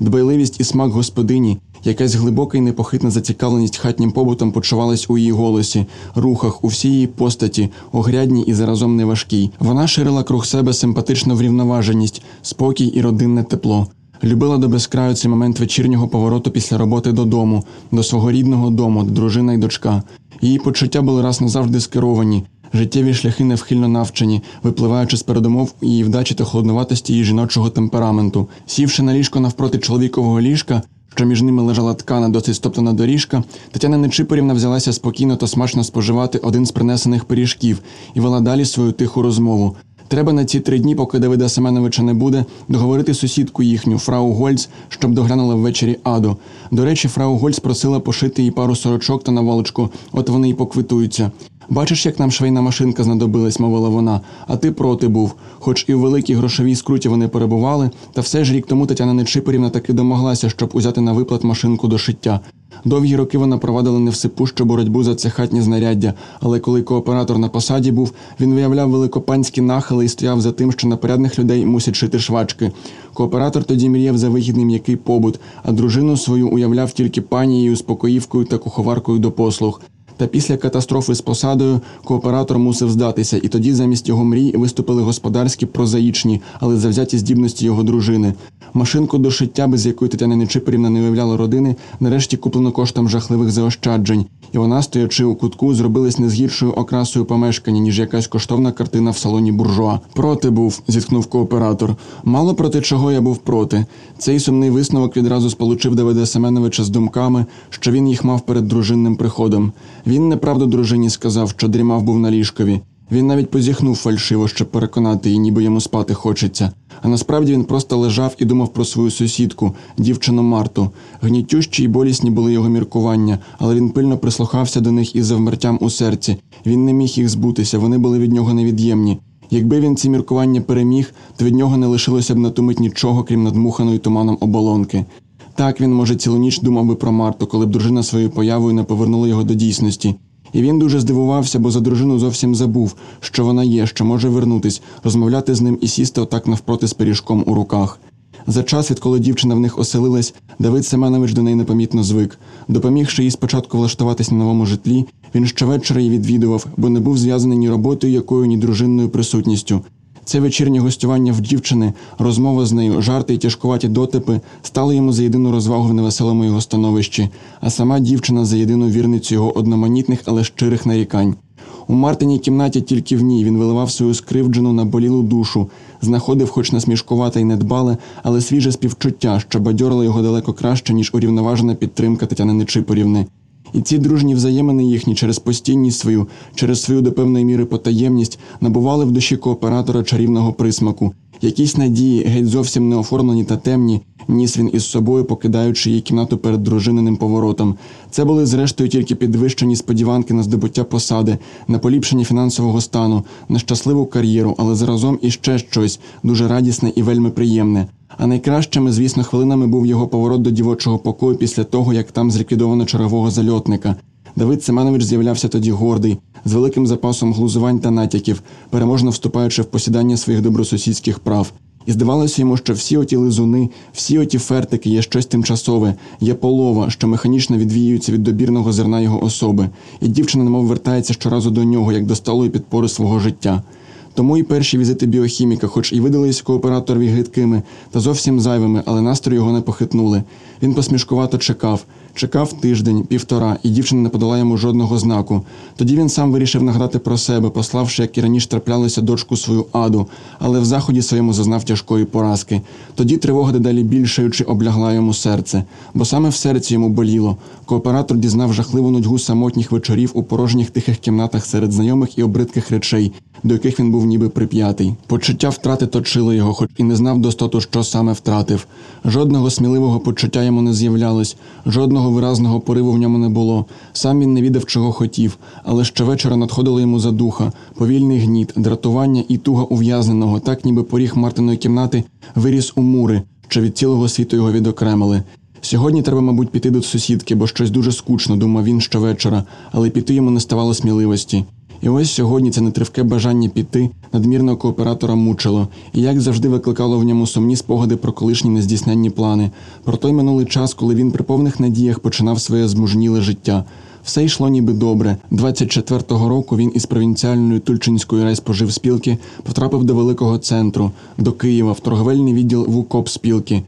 Дбайливість і смак господині, якась глибока і непохитна зацікавленість хатнім побутом почувалась у її голосі, рухах, у всій її постаті, огрядній і заразом неважкій. Вона ширила круг себе симпатичну врівноваженість, спокій і родинне тепло. Любила до безкраю цей момент вечірнього повороту після роботи додому, до свого рідного дому, дружина й дочка. Її почуття були раз назавжди скеровані, життєві шляхи невхильно навчені, випливаючи з передумов її вдачі та холодноватості її жіночого темпераменту. Сівши на ліжко навпроти чоловікового ліжка, що між ними лежала ткана досить стоптана доріжка, Тетяна Нечипорівна взялася спокійно та смачно споживати один з принесених пиріжків і вела далі свою тиху розмову. Треба на ці три дні, поки Давида Семеновича не буде, договорити сусідку їхню, фрау Гольц, щоб доглянула ввечері аду. До речі, фрау Гольц просила пошити їй пару сорочок та наволочку, от вони й поквитуються. Бачиш, як нам швейна машинка знадобилась, мовила вона, а ти проти був. Хоч і в великій грошовій скруті вони перебували, та все ж рік тому Тетяна Нечипорівна таки домоглася, щоб узяти на виплат машинку до шиття. Довгі роки вона провадила невсипущу боротьбу за це хатнє знаряддя, але коли кооператор на посаді був, він виявляв великопанські нахили і стояв за тим, що на порядних людей мусять шити швачки. Кооператор тоді мріяв за вигідний м'який побут, а дружину свою уявляв тільки панією, спокоївкою та куховаркою до послуг. Та після катастрофи з посадою кооператор мусив здатися, і тоді замість його мрій виступили господарські прозаїчні, але завзяті здібності його дружини. Машинку до шиття, без якої Тетяна Нечипорівна не уявляла родини, нарешті куплено коштом жахливих заощаджень, і вона, стоячи у кутку, зробилась не з гіршою окрасою помешкання, ніж якась коштовна картина в салоні буржуа. Проти був, зітхнув кооператор. Мало проти чого я був проти. Цей сумний висновок відразу сполучив Давида Семеновича з думками, що він їх мав перед дружинним приходом. Він неправду дружині сказав, що дрімав був на ліжкові. Він навіть позіхнув фальшиво, щоб переконати її, ніби йому спати хочеться. А насправді він просто лежав і думав про свою сусідку, дівчину Марту. Гнітющі й болісні були його міркування, але він пильно прислухався до них із завмертям у серці. Він не міг їх збутися, вони були від нього невід'ємні. Якби він ці міркування переміг, то від нього не лишилося б на ту мить нічого, крім надмуханої туманом оболонки. Так він, може, цілу ніч думав би про Марту, коли б дружина своєю появою не повернула його до дійсності. І він дуже здивувався, бо за дружину зовсім забув, що вона є, що може вернутись, розмовляти з ним і сісти отак навпроти з пиріжком у руках. За час, відколи дівчина в них оселилась, Давид Семенович до неї непомітно звик. Допомігши їй спочатку влаштуватись на новому житлі, він щовечора її відвідував, бо не був зв'язаний ні роботою, якою, ні дружинною присутністю. Це вечірнє гостювання в дівчини, розмова з нею, жарти й тяжкуваті дотипи стали йому за єдину розвагу в невеселому його становищі, а сама дівчина за єдину вірницю його одноманітних, але щирих нарікань. У Мартиній кімнаті тільки в ній він виливав свою скривджену наболілу душу, знаходив, хоч насмішкувате й недбале, але свіже співчуття, що бадьорило його далеко краще, ніж урівноважена підтримка Тетяни Нечипорівни. І ці дружні взаємини їхні через постійність свою, через свою до певної міри потаємність набували в душі кооператора чарівного присмаку. Якісь надії, геть зовсім не оформлені та темні, ніс він із собою, покидаючи її кімнату перед дружининим поворотом. Це були, зрештою, тільки підвищені сподіванки на здобуття посади, на поліпшення фінансового стану, на щасливу кар'єру, але заразом іще щось дуже радісне і вельми приємне. А найкращими, звісно, хвилинами був його поворот до дівочого покою після того, як там зліквідовано чергового зальотника. Давид Семенович з'являвся тоді гордий, з великим запасом глузувань та натяків, переможно вступаючи в посідання своїх добросусідських прав. І здавалося йому, що всі оті лизуни, всі оті фертики є щось тимчасове, є полова, що механічно відвіюється від добірного зерна його особи, і дівчина немов вертається щоразу до нього, як до сталої підпори свого життя. Тому і перші візити біохіміка, хоч і видались кооператорові гидкими та зовсім зайвими, але настрій його не похитнули. Він посмішкувато чекав. Чекав тиждень, півтора, і дівчина не подала йому жодного знаку. Тоді він сам вирішив нагадати про себе, пославши, як і раніше траплялося дочку свою аду, але в заході своєму зазнав тяжкої поразки. Тоді тривога дедалі більшаючи облягла йому серце, бо саме в серці йому боліло. Кооператор дізнав жахливу нудьгу самотніх вечорів у порожніх тихих кімнатах серед знайомих і обридких речей, до яких він був ніби прип'ятий. Почуття втрати точило його, хоч і не знав достоту, що саме втратив. Жодного сміливого почуття йому не з'являлось, жодного виразного пориву в ньому не було. Сам він не відав, чого хотів, але щовечора надходили йому за духа, повільний гніт, дратування і туга ув'язненого, так ніби поріг Мартиної кімнати виріс у мури, що від цілого світу його відокремили. Сьогодні треба, мабуть, піти до сусідки, бо щось дуже скучно, думав він щовечора, але піти йому не ставало сміливості. І ось сьогодні це нетривке бажання піти надмірного кооператора мучило, і як завжди викликало в ньому сумні спогади про колишні нездійсненні плани, про той минулий час, коли він при повних надіях починав своє змужніле життя. Все йшло ніби добре. 24-го року він із провінціальної Тульчинської райспоживспілки потрапив до великого центру, до Києва, в торговельний відділ ВУКОП спілки.